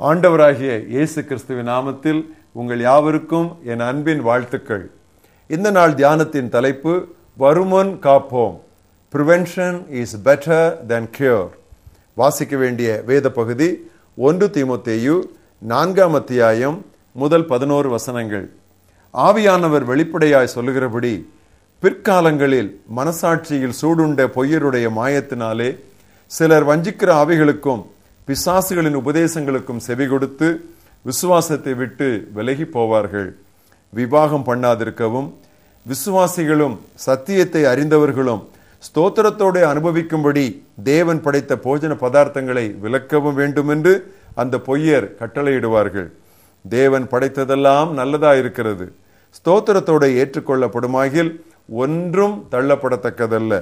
ஆண்டவராகிய இயேசு கிறிஸ்துவின் நாமத்தில் உங்கள் யாவருக்கும் என் அன்பின் வாழ்த்துக்கள். இந்த நாள் தியானத்தின் தலைப்பு வருமுன் காப்போம். Prevention is better than cure வாசிக்க வேண்டிய வேத பகுதி ஒன்று திமுத்தேயு நான்காம் அத்தியாயம் முதல் பதினோரு வசனங்கள். ஆவியானவர் வெளிப்படையாய் சொல்லுகிறபடி பிற்காலங்களில் மனசாட்சியில் சூடுண்ட பொய்யருடைய மாயத்தினாலே சிலர் வஞ்சிக்கிற ஆவிகளுக்கும் பிசாசுகளின் உபதேசங்களுக்கும் செவி கொடுத்து விசுவாசத்தை விட்டு விலகி போவார்கள். விவாகம் பண்ணாதிருக்கவும் விசுவாசிகளும் சத்தியத்தை அறிந்தவர்களும் ஸ்தோத்திரத்தோடு அனுபவிக்கும்படி தேவன் படைத்த போஜன பதார்த்தங்களை விலக்கவும் வேண்டும் என்று அந்த பொய்யர் கட்டளையிடுவார்கள். தேவன் படைத்ததெல்லாம் நல்லதா இருக்கிறது ஸ்தோத்திரத்தோடு ஏற்றுக்கொள்ளப்படுமாகில் ஒன்றும் தள்ளப்படத்தக்கதல்ல.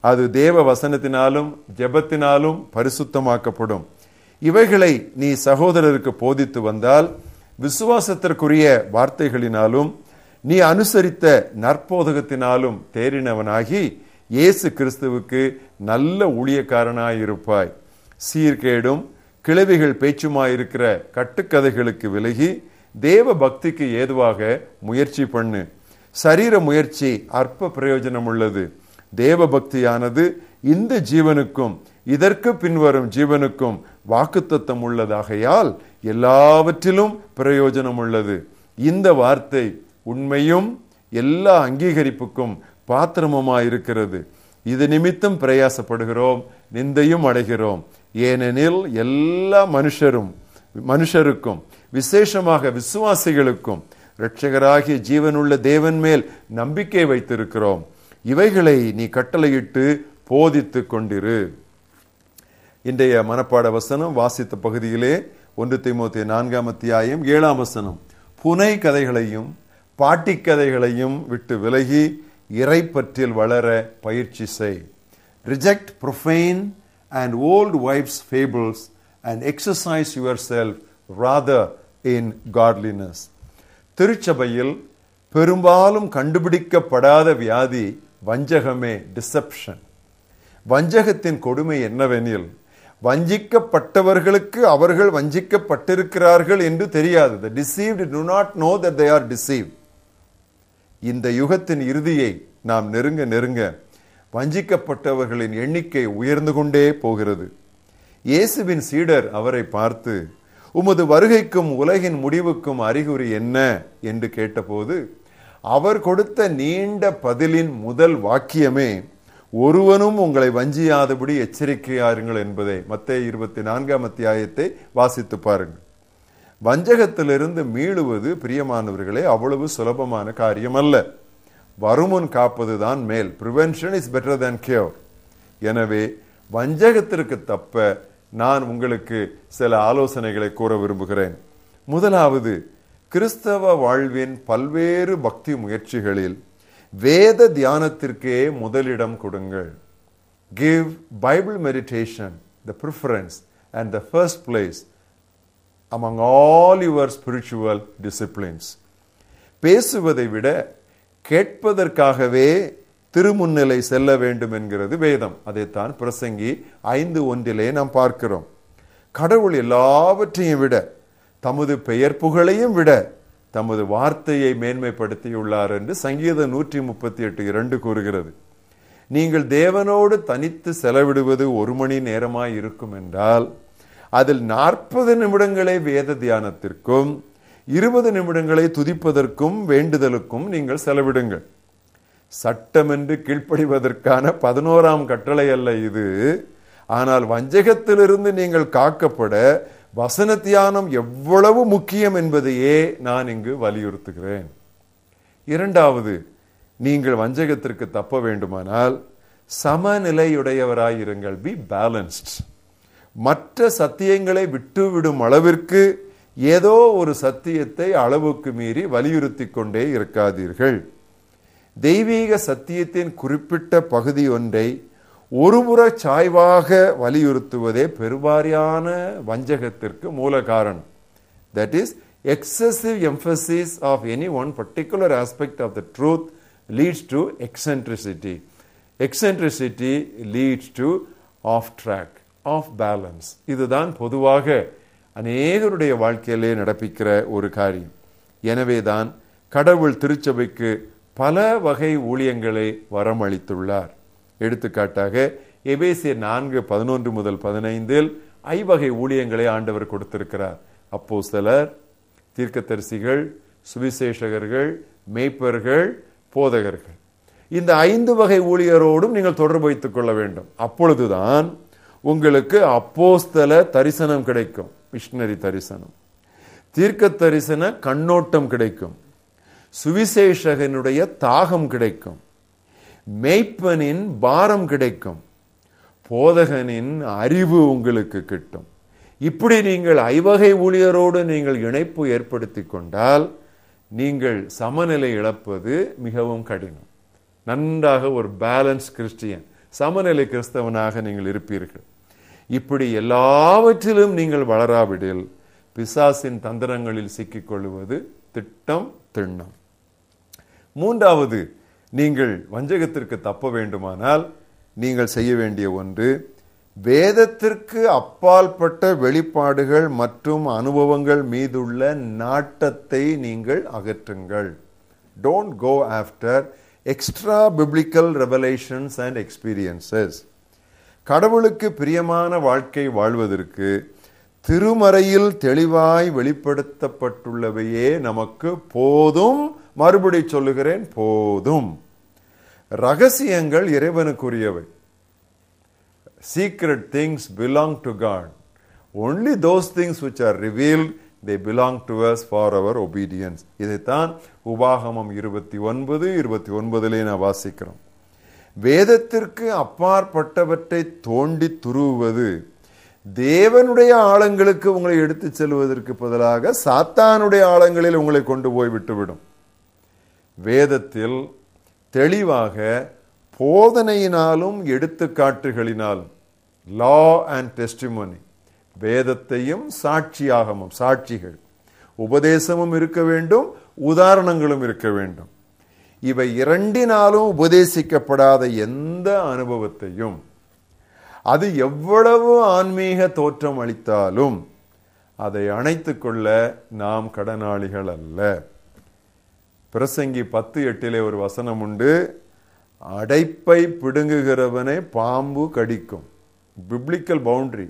அது தேவ வசனத்தினாலும் ஜெபத்தினாலும் பரிசுத்தமாக்கப்படும். இவைகளை நீ சகோதரருக்கு போதித்து வந்தால் விசுவாசத்திற்குரிய வார்த்தைகளினாலும் நீ அனுசரித்த நற்போதகத்தினாலும் தேறினவனாகி இயேசு கிறிஸ்துவுக்கு நல்ல ஊழியக்காரனாயிருப்பாய். சீர்கேடும் கிழவிகள் பேச்சுமாயிருக்கிற கட்டுக்கதைகளுக்கு விலகி தேவ பக்திக்கு ஏதுவாக முயற்சி பண்ணு. சரீர முயற்சி அற்ப பிரயோஜனம் உள்ளது தேவ பக்தியானது இந்த ஜீவனுக்கும் இதற்கு பின்வரும் ஜீவனுக்கும் வாக்குத்தத்தம் உள்ளதாகையால் எல்லாவற்றிலும் பிரயோஜனம் உள்ளது இந்த வார்த்தை உண்மையும் எல்லா அங்கீகரிப்புக்கும் பாத்திரமுமாயிருக்கிறது. இது நிமித்தம் பிரயாசப்படுகிறோம் நிந்தையும் அடைகிறோம். ஏனெனில் எல்லா மனுஷரும் மனுஷருக்கும் விசேஷமாக விசுவாசிகளுக்கும் இரட்சகராகிய ஜீவனுள்ள தேவன் மேல் நம்பிக்கை வைத்திருக்கிறோம். இவைகளை நீ கட்டளையிட்டு போதித்து கொண்டிரு. இன்றைய மனப்பாட வசனம் வாசித்த பகுதியிலே ஒன்று திமுத்தி நான்காம் அத்தியாயம் ஏழாம் வசனம். புனை கதைகளையும் பாட்டி கதைகளையும் விட்டு விலகி இறைப்பற்றில் வளர பயிற்சி செய். Reject profane and old wives' fables and exercise yourself rather in godliness திருச்சபையில் பெரும்பாலும் கண்டுபிடிக்கப்படாத வியாதி வஞ்சகமே டிசப்ஷன் வஞ்சகத்தின் கொடுமை என்னவெனில் வஞ்சிக்கப்பட்டவர்களுக்கு அவர்கள் வஞ்சிக்கப்பட்டிருக்கிறார்கள் என்று தெரியாது. The deceived do not know that they are deceive இந்த யுகத்தின் இறுதியை நாம் நெருங்க நெருங்க வஞ்சிக்கப்பட்டவர்களின் எண்ணிக்கை உயர்ந்து கொண்டே போகிறது. இயேசுவின் சீடர் அவரை பார்த்து உமது வருகைக்கும் உலகின் முடிவுக்கும் அறிகுறி என்ன? என்று கேட்டபோது அவர் கொடுத்த நீண்ட பதிலின் முதல் வாக்கியமே ஒருவனும் உங்களை வஞ்சியாதபடி எச்சரிக்கையாருங்கள் என்பதை மத்திய இருபத்தி நான்காம் அத்தியாயத்தை வாசித்து பாருங்கள். வஞ்சகத்திலிருந்து மீளுவது பிரியமானவர்களே அவ்வளவு சுலபமான காரியம் அல்ல வருமுன் காப்பதுதான் மேல். Prevention is better than cure எனவே வஞ்சகத்திற்கு தப்ப நான் உங்களுக்கு சில ஆலோசனைகளை கூற விரும்புகிறேன். முதலாவது கிறிஸ்தவ வாழ்வின் பல்வேறு பக்தி முயற்சிகளில் வேத தியானத்திற்கே முதலிடம் கொடுங்கள். Give Bible meditation the preference and the first place among all your spiritual disciplines பேசுவதை விட கேட்பதற்காகவே திருமுன்னிலை செல்ல வேண்டும் என்கிறது வேதம். அதைத்தான் பிரசங்கி ஐந்து ஒன்றிலே நாம் பார்க்கிறோம். கடவுள் எல்லாவற்றையும் விட தமது பெயர் புகழையும் விட தமது வார்த்தையை மேன்மைப்படுத்தியுள்ளார் என்று சங்கீத நூற்றி முப்பத்தி எட்டு இரண்டு கூறுகிறது. நீங்கள் தேவனோடு தனித்து செலவிடுவது ஒரு மணி நேரமாய் இருக்கும் என்றால் அதில் நாற்பது நிமிடங்களை வேத தியானத்திற்கும் இருபது நிமிடங்களை துதிப்பதற்கும் வேண்டுதலுக்கும் நீங்கள் செலவிடுங்கள். சட்டம் என்று கீழ்ப்படிவதற்கான பதினோராம் கட்டளை அல்ல இது. ஆனால் வஞ்சகத்திலிருந்து நீங்கள் காக்கப்பட வசன தியானம் எவ்வளவு முக்கியம் என்பதையே நான் இங்கு வலியுறுத்துகிறேன். இரண்டாவது நீங்கள் வஞ்சகத்திற்கு தப்ப வேண்டுமானால் சமநிலையுடையவராயிருங்கள். பி பேலன்ஸ்ட் மற்ற சத்தியங்களை விட்டுவிடும் அளவிற்கு ஏதோ ஒரு சத்தியத்தை அளவுக்கு மீறி வலியுறுத்தி கொண்டே இருக்காதீர்கள். தெய்வீக சத்தியத்தின் குறிப்பிட்ட பகுதி ஒன்றை ஒருபுற சாய்வாக வலியுறுத்துவதே பெருவாரியான வஞ்சகத்திற்கு மூல காரணம். That is excessive emphasis of any one particular aspect of the truth leads to eccentricity eccentricity leads to off track off balance இதுதான் பொதுவாக அநேகருடைய வாழ்க்கையிலே நடப்பிக்கிற ஒரு காரியம். எனவேதான் கடவுள் திருச்சபைக்கு பல வகை ஊழியங்களை வரமளித்துள்ளார். எடுத்துக்காட்டாக எபேசிய நான்கு பதினொன்று முதல் பதினைந்தில் ஐவகை ஊழியங்களை ஆண்டவர் கொடுத்திருக்கிறார். அப்போ சிலர் தீர்க்கதரிசிகள் சுவிசேஷகர்கள் மேய்ப்பர்கள் போதகர்கள். இந்த ஐந்து வகை ஊழியரோடும் நீங்கள் தொடர்பு வைத்துக் கொள்ள வேண்டும். அப்பொழுதுதான் உங்களுக்கு அப்போஸ்தல தரிசனம் கிடைக்கும். மிஷினரி தரிசனம். தீர்க்க தரிசன கண்ணோட்டம் கிடைக்கும். சுவிசேஷகனுடைய தாகம் கிடைக்கும். மெய்ப்பனின் பாரம் கிடைக்கும். போதகனின் அறிவு உங்களுக்கு கிட்டும். இப்படி நீங்கள் ஐவகை ஊழியரோடு நீங்கள் இணைப்பு ஏற்படுத்தி கொண்டால் நீங்கள் சமநிலை இழப்பது மிகவும் கடினம். நன்றாக ஒரு பேலன்ஸ் கிறிஸ்டியன் சமநிலை கிறிஸ்தவனாக நீங்கள் இருப்பீர்கள். இப்படி எல்லாவற்றிலும் நீங்கள் வளராவிடில் பிசாசின் தந்திரங்களில் சிக்கிக்கொள்வது திட்டம் திண்ணம். மூன்றாவது நீங்கள் வஞ்சகத்திற்கு தப்ப வேண்டுமானால் நீங்கள் செய்ய வேண்டிய ஒன்று வேதத்திற்கு அப்பால்பட்ட வெளிப்பாடுகள் மற்றும் அனுபவங்கள் மீதுள்ள நாட்டத்தை நீங்கள் அகற்றுங்கள். Don't go after extra biblical revelations and experiences கடவுளுக்கு பிரியமான வாழ்க்கை வாழ்வதற்கு திருமறையில் தெளிவாய் வெளிப்படுத்தப்பட்டுள்ளவையே நமக்கு போதும் மறுபடி சொல்லுகிறேன் போதும். ரகசியங்கள் இறைவனுக்குரியவை. Secret things belong to God only those things which are revealed they belong to us for our obedience இதைத்தான் உபாகமம் இருபத்தி ஒன்பது இருபத்தி ஒன்பதுலேயே நான் வாசிக்கிறோம். வேதத்திற்கு அப்பாற்பட்டவற்றை தோண்டி துருவுவது தேவனுடைய ஆழங்களுக்கு உங்களை எடுத்துச் செல்வதற்கு பதிலாக சாத்தானுடைய ஆழங்களில் உங்களை கொண்டு போய் விட்டுவிடும். வேதத்தில் தெளிவாக போதனையினாலும் எடுத்துக்காட்டுகளினாலும் லா அண்ட் டெஸ்டிமோனி வேதத்தையும் சாட்சியாகமும் சாட்சிகள் உபதேசமும் இருக்க வேண்டும் உதாரணங்களும் இருக்க வேண்டும். இவை இரண்டினாலும் உபதேசிக்கப்படாத எந்த அனுபவத்தையும் அது எவ்வளவு ஆன்மீக தோற்றம் அளித்தாலும் அதை அணைத்து கொள்ள நாம் கடனாளிகள் அல்ல. பிரசங்கி பத்து எட்டிலே ஒரு வசனம் உண்டு. அடைப்பை பிடுங்குகிறவனை பாம்பு கடிக்கும். பிப்ளிக்கல் பவுண்டரி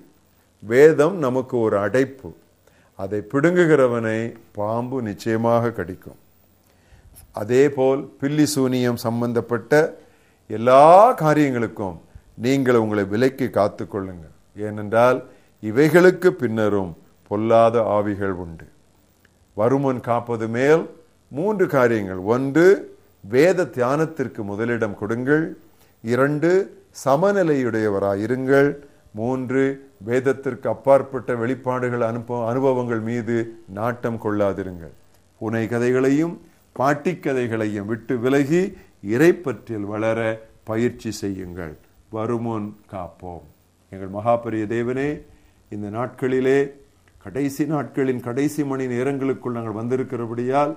வேதம் நமக்கு ஒரு அடைப்பு. அதை பிடுங்குகிறவனை பாம்பு நிச்சயமாக கடிக்கும். அதே போல் பில்லி சூனியம் சம்பந்தப்பட்ட எல்லா காரியங்களுக்கும் நீங்கள் உங்களை விலைக்கு காத்து கொள்ளுங்கள். ஏனென்றால் இவைகளுக்கு பின்னரும் பொல்லாத ஆவிகள் உண்டு. வருமன் காப்பது மேல் மூன்று காரியங்கள். ஒன்று வேத தியானத்திற்கு முதலிடம் கொடுங்கள். இரண்டு சமநிலையுடையவராயிருங்கள். மூன்று வேதத்திற்கு அப்பாற்பட்ட வெளிப்பாடுகள் அனுப்ப அனுபவங்கள் மீது நாட்டம் கொள்ளாதிருங்கள். புனை கதைகளையும் பாட்டிக்கதைகளையும் விட்டு விலகி இறைப்பற்றில் வளர பயிற்சி செய்யுங்கள். வருமுன் காப்போம். எங்கள் மகாபரிய தேவனே இந்த நாட்களிலே கடைசி நாட்களின் கடைசி மணி நேரங்களுக்குள் நாங்கள் வந்திருக்கிறபடியால்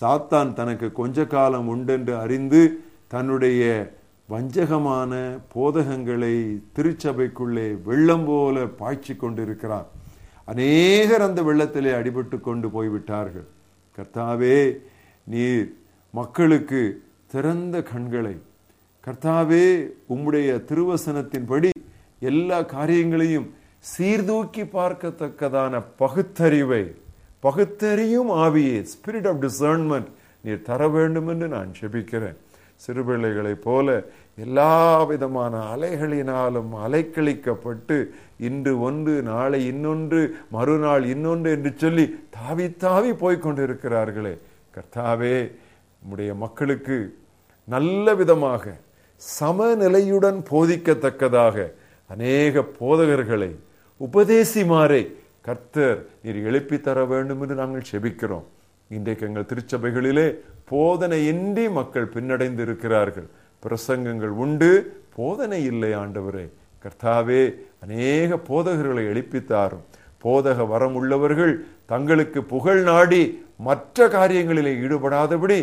சாத்தான் தனக்கு கொஞ்ச காலம் உண்டென்று அறிந்து தன்னுடைய வஞ்சகமான போதகங்களை திருச்சபைக்குள்ளே வெள்ளம் போல பாய்ச்சி கொண்டிருக்கிறார். அநேகர் அந்த வெள்ளத்திலே அடிபட்டு கொண்டு போய்விட்டார்கள். கர்த்தாவே நீர் மக்களுக்கு திறந்த கண்களை. கர்த்தாவே உம்முடைய திருவசனத்தின்படி எல்லா காரியங்களையும் சீர்தூக்கி பார்க்கத்தக்கதான பகுத்தறிவை பகுத்தறியும் ஆவியே ஸ்பிரிட் ஆஃப் டிசர்ன்மெண்ட் நீர் தர வேண்டும் என்று நான் செபிக்கிறேன் சிறுபிள்ளைகளைப் போல எல்லா விதமான அலைகளினாலும் அலைக்கழிக்கப்பட்டு இன்று ஒன்று நாளை இன்னொன்று மறுநாள் இன்னொன்று என்று சொல்லி தாவி தாவி போய்கொண்டிருக்கிறார்களே கர்த்தாவே நம்முடைய மக்களுக்கு நல்ல விதமாக சமநிலையுடன் போதிக்கத்தக்கதாக அநேக போதகர்களை உபதேசிமாரை கர்த்தர் நீர் எழுப்பி தர வேண்டும் என்று நாங்கள் செபிக்கிறோம். இன்றைக்கு எங்கள் திருச்சபைகளிலே போதனையின்றி மக்கள் பின்னடைந்து இருக்கிறார்கள் பிரசங்கங்கள் உண்டு போதனை இல்லை ஆண்டவரே. கர்த்தாவே அநேக போதகர்களை எழுப்பித்தாரும் போதக வரம் உள்ளவர்கள் தங்களுக்கு புகழ் நாடி மற்ற காரியங்களிலே ஈடுபடாதபடி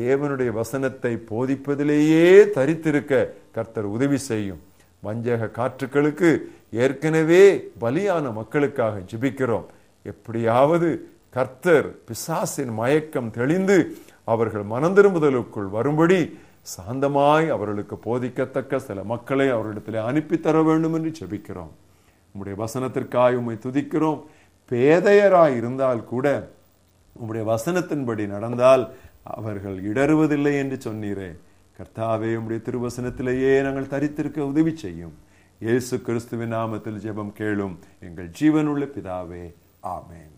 தேவனுடைய வசனத்தை போதிப்பதிலேயே தரித்திருக்க கர்த்தர் உதவி செய்யும். வஞ்சக காற்றுக்களுக்கு ஏற்கனவே பலியான மக்களுக்காக ஜிபிக்கிறோம். எப்படியாவது கர்த்தர் பிசாசின் மயக்கம் தெளிந்து அவர்கள் மனந்திரும்புதலுக்குள் வரும்படி சாந்தமாய் அவர்களுக்கு போதிக்கத்தக்க சில மக்களை அவர்களிடத்தில் அனுப்பி தர வேண்டும் என்று செபிக்கிறோம் உம்முடைய வசனத்திற்காய் உம்மை துதிக்கிறோம். பேதையராய் இருந்தால் கூட உம்முடைய வசனத்தின்படி நடந்தால் அவர்கள் இடறுவதில்லை என்று சொன்னீரே. கர்த்தாவே உம்முடைய திருவசனத்திலேயே நாங்கள் தரித்திருக்க உதவி செய்யும். இயேசு கிறிஸ்துவின் நாமத்தில் ஜெபம் கேளும். எங்கள் ஜீவனுள்ள பிதாவே ஆமென்.